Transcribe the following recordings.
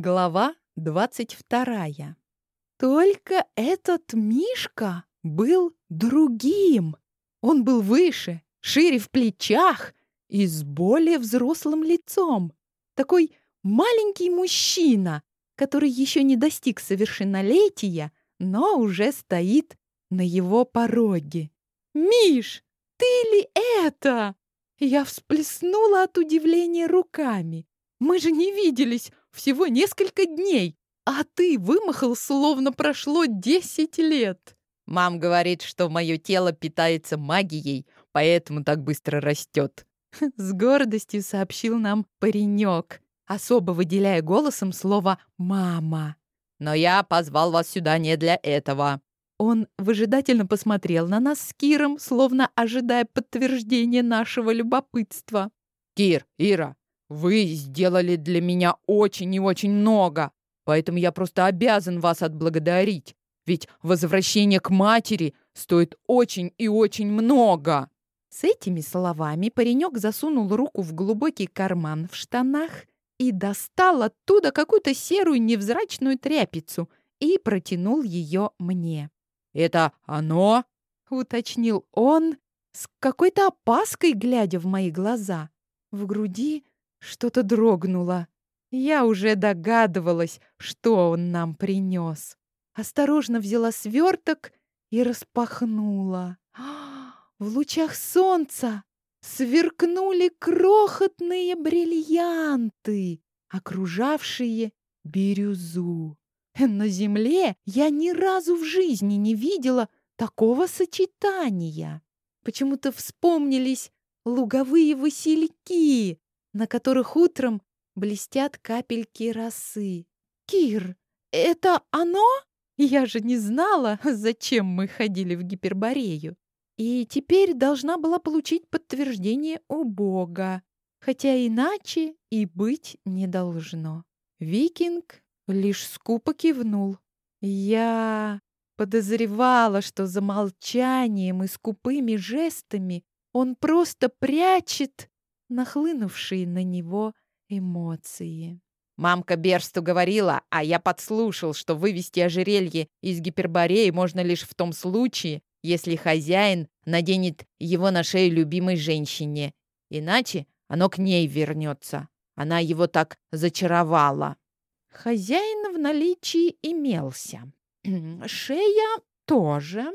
Глава двадцать вторая. Только этот Мишка был другим. Он был выше, шире в плечах и с более взрослым лицом. Такой маленький мужчина, который еще не достиг совершеннолетия, но уже стоит на его пороге. «Миш, ты ли это?» Я всплеснула от удивления руками. «Мы же не виделись всего несколько дней, а ты вымахал, словно прошло десять лет». Мам говорит, что мое тело питается магией, поэтому так быстро растет. С гордостью сообщил нам паренек, особо выделяя голосом слово «мама». Но я позвал вас сюда не для этого. Он выжидательно посмотрел на нас с Киром, словно ожидая подтверждения нашего любопытства. «Кир, Ира, вы сделали для меня очень и очень много, поэтому я просто обязан вас отблагодарить, ведь возвращение к матери стоит очень и очень много». С этими словами паренек засунул руку в глубокий карман в штанах и достал оттуда какую-то серую невзрачную тряпицу и протянул ее мне. «Это оно?» — уточнил он, с какой-то опаской глядя в мои глаза. В груди что-то дрогнуло. Я уже догадывалась, что он нам принес. Осторожно взяла сверток и распахнула. В лучах солнца сверкнули крохотные бриллианты, окружавшие бирюзу. На земле я ни разу в жизни не видела такого сочетания. Почему-то вспомнились луговые васильки, на которых утром блестят капельки росы. «Кир, это оно?» Я же не знала, зачем мы ходили в Гиперборею. И теперь должна была получить подтверждение у Бога, хотя иначе и быть не должно. Викинг лишь скупо кивнул. Я подозревала, что за молчанием и скупыми жестами он просто прячет нахлынувшие на него эмоции. Мамка Берсту говорила, а я подслушал, что вывести ожерелье из гипербореи можно лишь в том случае, если хозяин наденет его на шею любимой женщине. Иначе оно к ней вернется. Она его так зачаровала. Хозяин в наличии имелся. Шея тоже.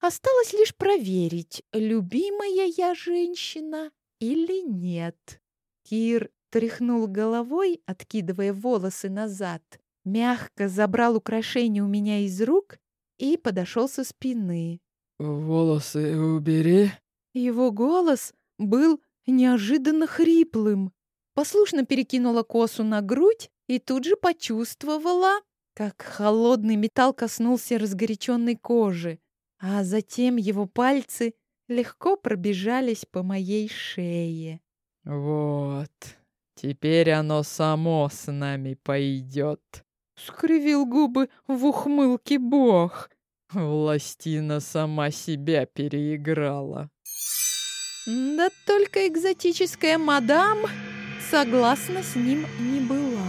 Осталось лишь проверить, любимая я женщина или нет. Кир тряхнул головой, откидывая волосы назад, мягко забрал украшение у меня из рук и подошел со спины. «Волосы убери». Его голос был неожиданно хриплым. Послушно перекинула косу на грудь и тут же почувствовала, как холодный металл коснулся разгоряченной кожи, а затем его пальцы легко пробежались по моей шее. «Вот, теперь оно само с нами пойдет», — скривил губы в ухмылке бог. Властина сама себя переиграла. Да только экзотическая мадам согласна с ним не была.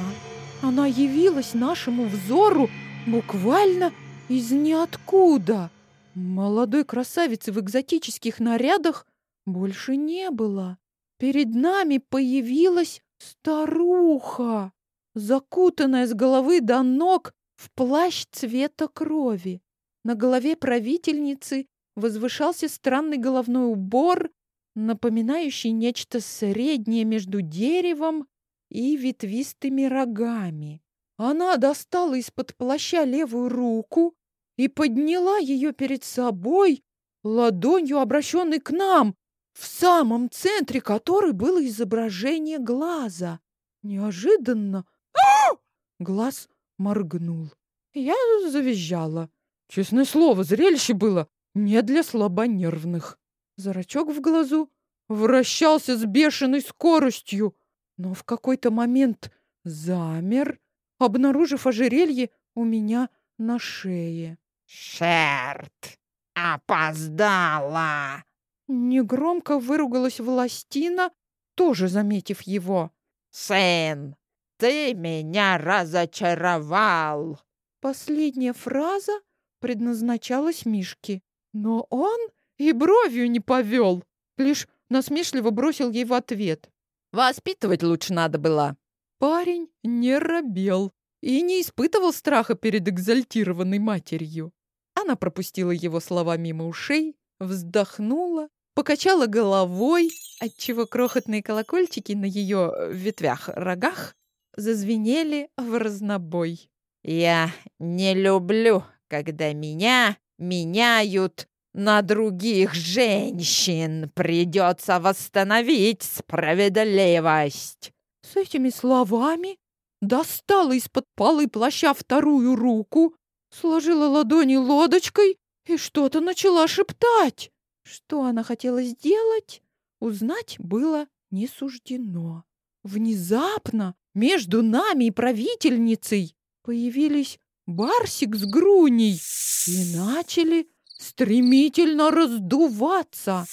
Она явилась нашему взору буквально из ниоткуда. Молодой красавицы в экзотических нарядах больше не было. Перед нами появилась старуха, закутанная с головы до ног в плащ цвета крови. На голове правительницы возвышался странный головной убор, напоминающий нечто среднее между деревом и ветвистыми рогами. Она достала из-под плаща левую руку и подняла ее перед собой, ладонью обращенной к нам, в самом центре которой было изображение глаза. Неожиданно глаз моргнул. Я завизжала. Честное слово, зрелище было не для слабонервных. Зрачок в глазу вращался с бешеной скоростью но в какой-то момент замер, обнаружив ожерелье у меня на шее. «Шерт! Опоздала!» Негромко выругалась Властина, тоже заметив его. «Сын, ты меня разочаровал!» Последняя фраза предназначалась Мишке, но он и бровью не повел, лишь насмешливо бросил ей в ответ. «Воспитывать лучше надо было». Парень не робел и не испытывал страха перед экзальтированной матерью. Она пропустила его слова мимо ушей, вздохнула, покачала головой, отчего крохотные колокольчики на ее ветвях-рогах зазвенели в разнобой. «Я не люблю, когда меня меняют на других женщин. Придется восстановить справедливость». С этими словами достала из-под полы плаща вторую руку, сложила ладони лодочкой и что-то начала шептать. Что она хотела сделать, узнать было не суждено. Внезапно между нами и правительницей появились Барсик с Груней и начали стремительно раздуваться.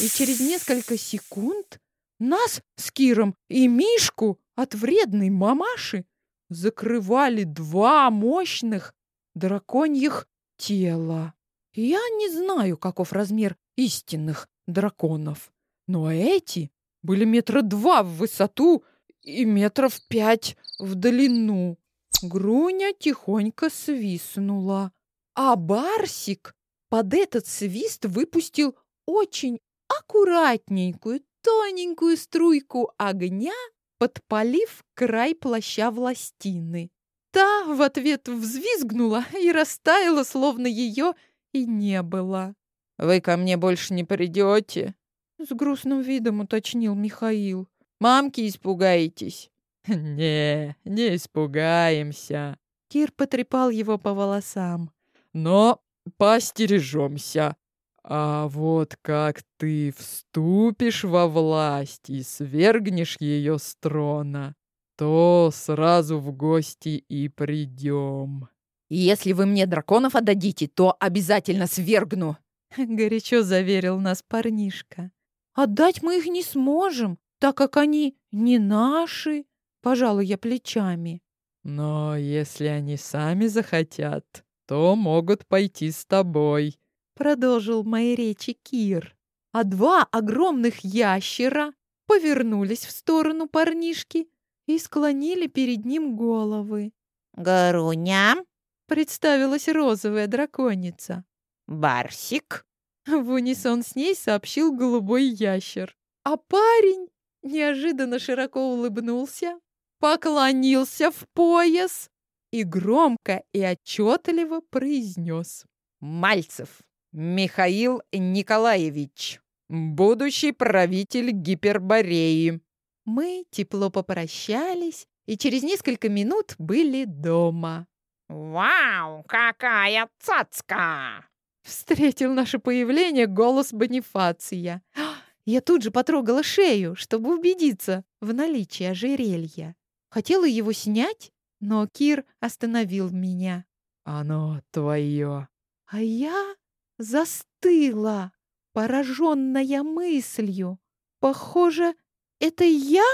И через несколько секунд нас с Киром и Мишку от вредной мамаши закрывали два мощных драконьих тела. Я не знаю, каков размер истинных драконов, но эти были метра два в высоту и метров пять в длину. Груня тихонько свистнула, а Барсик под этот свист выпустил очень аккуратненькую, тоненькую струйку огня, подпалив край плаща властины. Та в ответ взвизгнула и растаяла, словно ее и не было. «Вы ко мне больше не придете?» С грустным видом уточнил Михаил. «Мамки испугаетесь?» «Не, не испугаемся». Кир потрепал его по волосам. «Но постережемся. А вот как ты вступишь во власть и свергнешь ее с трона, то сразу в гости и придем». «Если вы мне драконов отдадите, то обязательно свергну!» Горячо заверил нас парнишка. «Отдать мы их не сможем, так как они не наши», — пожалуй я плечами. «Но если они сами захотят, то могут пойти с тобой», — продолжил мои речи Кир. А два огромных ящера повернулись в сторону парнишки и склонили перед ним головы. «Горуня?» — представилась розовая драконица. «Барсик?» В унисон с ней сообщил голубой ящер. А парень неожиданно широко улыбнулся, поклонился в пояс и громко и отчетливо произнес. «Мальцев Михаил Николаевич, будущий правитель Гипербореи». Мы тепло попрощались и через несколько минут были дома. «Вау, какая цацка!» Встретил наше появление голос Бонифация. Я тут же потрогала шею, чтобы убедиться в наличии ожерелья. Хотела его снять, но Кир остановил меня. «Оно твое». А я застыла, пораженная мыслью. Похоже, это я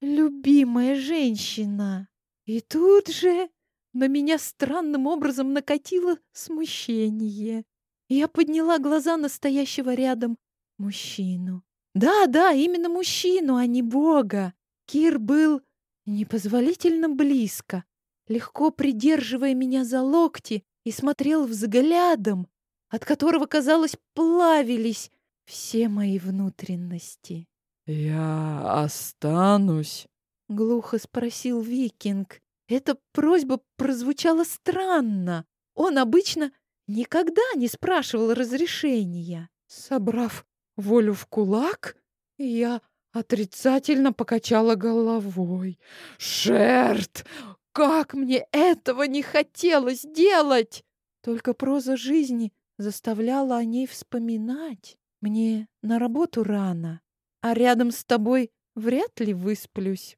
любимая женщина. И тут же на меня странным образом накатило смущение. Я подняла глаза настоящего рядом мужчину. Да, да, именно мужчину, а не Бога. Кир был непозволительно близко, легко придерживая меня за локти и смотрел взглядом, от которого, казалось, плавились все мои внутренности. «Я останусь?» — глухо спросил викинг. Эта просьба прозвучала странно. Он обычно никогда не спрашивал разрешения. Собрав волю в кулак, я отрицательно покачала головой. «Шерт! Как мне этого не хотелось делать!» Только проза жизни заставляла о ней вспоминать. Мне на работу рано, а рядом с тобой вряд ли высплюсь.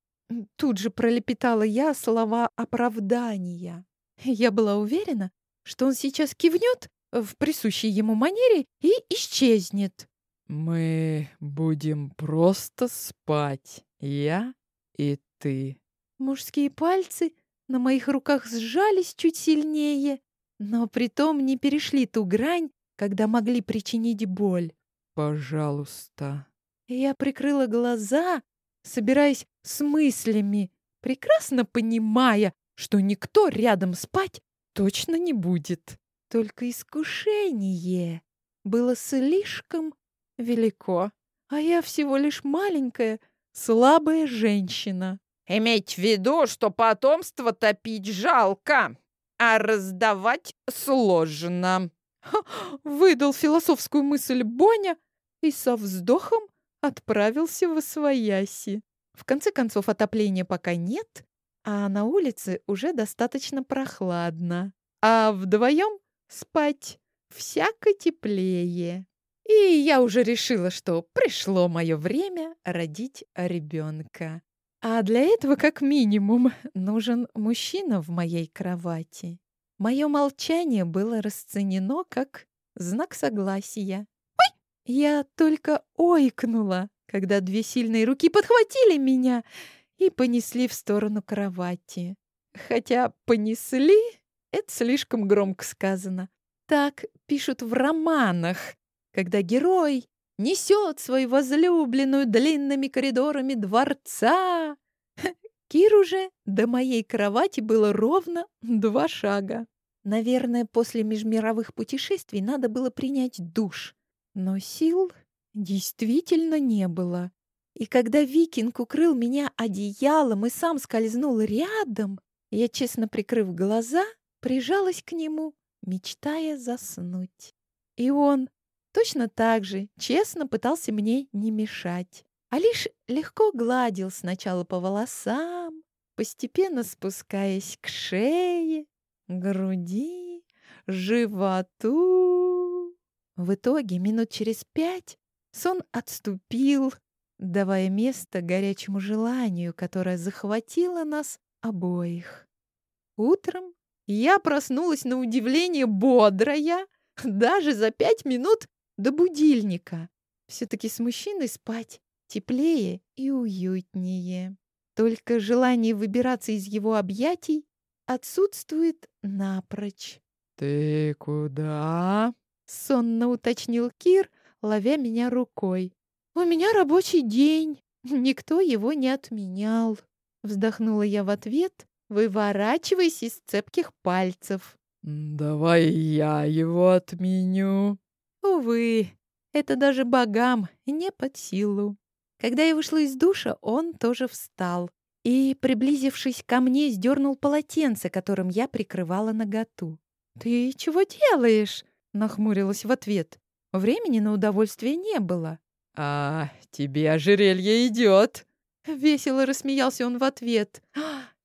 Тут же пролепетала я слова оправдания. Я была уверена, что он сейчас кивнет в присущей ему манере и исчезнет. «Мы будем просто спать, я и ты». Мужские пальцы на моих руках сжались чуть сильнее, но притом не перешли ту грань, когда могли причинить боль. Пожалуйста. Я прикрыла глаза, собираясь с мыслями, прекрасно понимая, что никто рядом спать точно не будет. Только искушение было слишком велико, а я всего лишь маленькая, слабая женщина. Иметь в виду, что потомство топить жалко, а раздавать сложно. Выдал философскую мысль Боня и со вздохом отправился в Освояси. В конце концов, отопления пока нет, а на улице уже достаточно прохладно. А вдвоем спать всяко теплее. И я уже решила, что пришло мое время родить ребенка. А для этого, как минимум, нужен мужчина в моей кровати. Мое молчание было расценено как знак согласия. Я только ойкнула, когда две сильные руки подхватили меня и понесли в сторону кровати. Хотя «понесли» — это слишком громко сказано. Так пишут в романах, когда герой несет свою возлюбленную длинными коридорами дворца. Киру же до моей кровати было ровно два шага. Наверное, после межмировых путешествий надо было принять душ. Но сил действительно не было. И когда викинг укрыл меня одеялом и сам скользнул рядом, я, честно прикрыв глаза, прижалась к нему, мечтая заснуть. И он точно так же честно пытался мне не мешать а лишь легко гладил сначала по волосам, постепенно спускаясь к шее, груди, животу. В итоге минут через пять сон отступил, давая место горячему желанию, которое захватило нас обоих. Утром я проснулась на удивление бодрая, даже за пять минут до будильника. Все-таки с мужчиной спать теплее и уютнее. Только желание выбираться из его объятий отсутствует напрочь. «Ты куда?» — сонно уточнил Кир, ловя меня рукой. «У меня рабочий день. Никто его не отменял». Вздохнула я в ответ, выворачиваясь из цепких пальцев. «Давай я его отменю». Увы, это даже богам не под силу. Когда я вышла из душа, он тоже встал и, приблизившись ко мне, сдернул полотенце, которым я прикрывала наготу. «Ты чего делаешь?» — нахмурилась в ответ. Времени на удовольствие не было. «А, тебе ожерелье идет!» Весело рассмеялся он в ответ.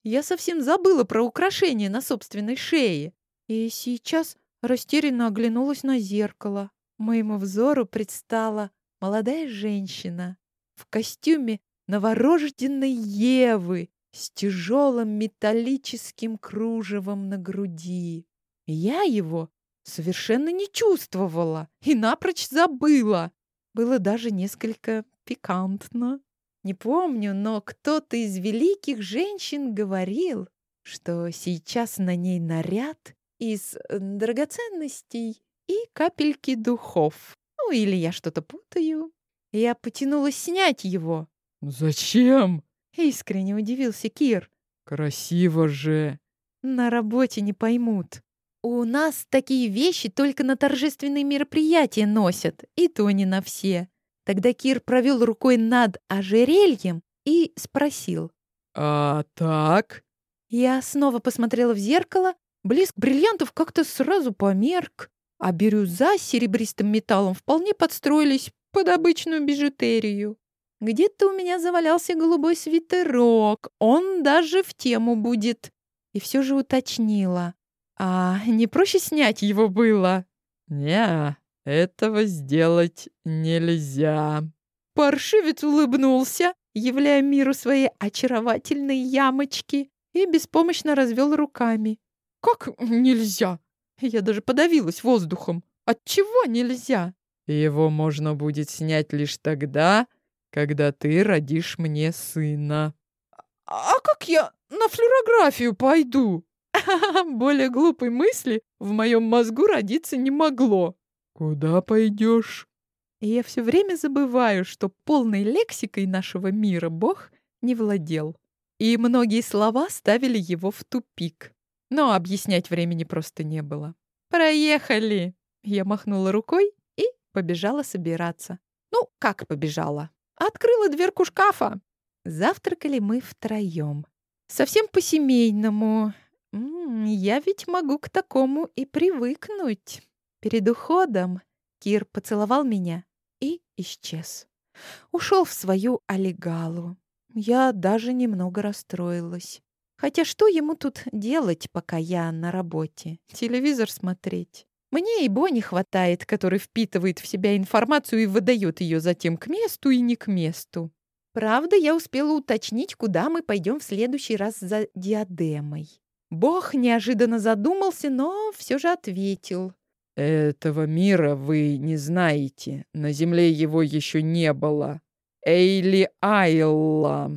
Я совсем забыла про украшение на собственной шее. И сейчас растерянно оглянулась на зеркало. Моему взору предстала молодая женщина в костюме новорожденной Евы с тяжелым металлическим кружевом на груди. Я его совершенно не чувствовала и напрочь забыла. Было даже несколько пикантно. Не помню, но кто-то из великих женщин говорил, что сейчас на ней наряд из драгоценностей и капельки духов. Ну, или я что-то путаю. Я потянулась снять его. «Зачем?» — искренне удивился Кир. «Красиво же!» «На работе не поймут. У нас такие вещи только на торжественные мероприятия носят, и то не на все». Тогда Кир провел рукой над ожерельем и спросил. «А так?» Я снова посмотрела в зеркало. Блеск бриллиантов как-то сразу померк, а бирюза с серебристым металлом вполне подстроились под обычную бижутерию. Где-то у меня завалялся голубой свитерок, он даже в тему будет. И все же уточнила. А не проще снять его было? Не, этого сделать нельзя. Паршивец улыбнулся, являя миру свои очаровательные ямочки, и беспомощно развел руками. «Как нельзя?» Я даже подавилась воздухом. «Отчего нельзя?» Его можно будет снять лишь тогда, когда ты родишь мне сына. А как я на флюорографию пойду. Более глупой мысли в моем мозгу родиться не могло. Куда пойдешь? Я все время забываю, что полной лексикой нашего мира Бог не владел. И многие слова ставили его в тупик. Но объяснять времени просто не было. «Проехали!» Я махнула рукой и побежала собираться. Ну, как побежала? Открыла дверку шкафа. Завтракали мы втроем. Совсем по-семейному. Я ведь могу к такому и привыкнуть. Перед уходом Кир поцеловал меня и исчез. Ушел в свою олигалу. Я даже немного расстроилась. Хотя что ему тут делать, пока я на работе? Телевизор смотреть. Мне и Бо не хватает, который впитывает в себя информацию и выдает ее затем к месту и не к месту. Правда, я успела уточнить, куда мы пойдем в следующий раз за диадемой. Бог неожиданно задумался, но все же ответил. «Этого мира вы не знаете. На земле его еще не было. Эйли Айла».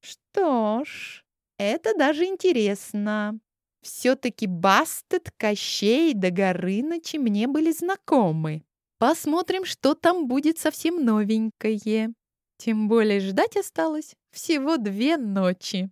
«Что ж, это даже интересно. Все-таки Бастет, Кощей да Горынычи мне были знакомы. Посмотрим, что там будет совсем новенькое. Тем более ждать осталось всего две ночи.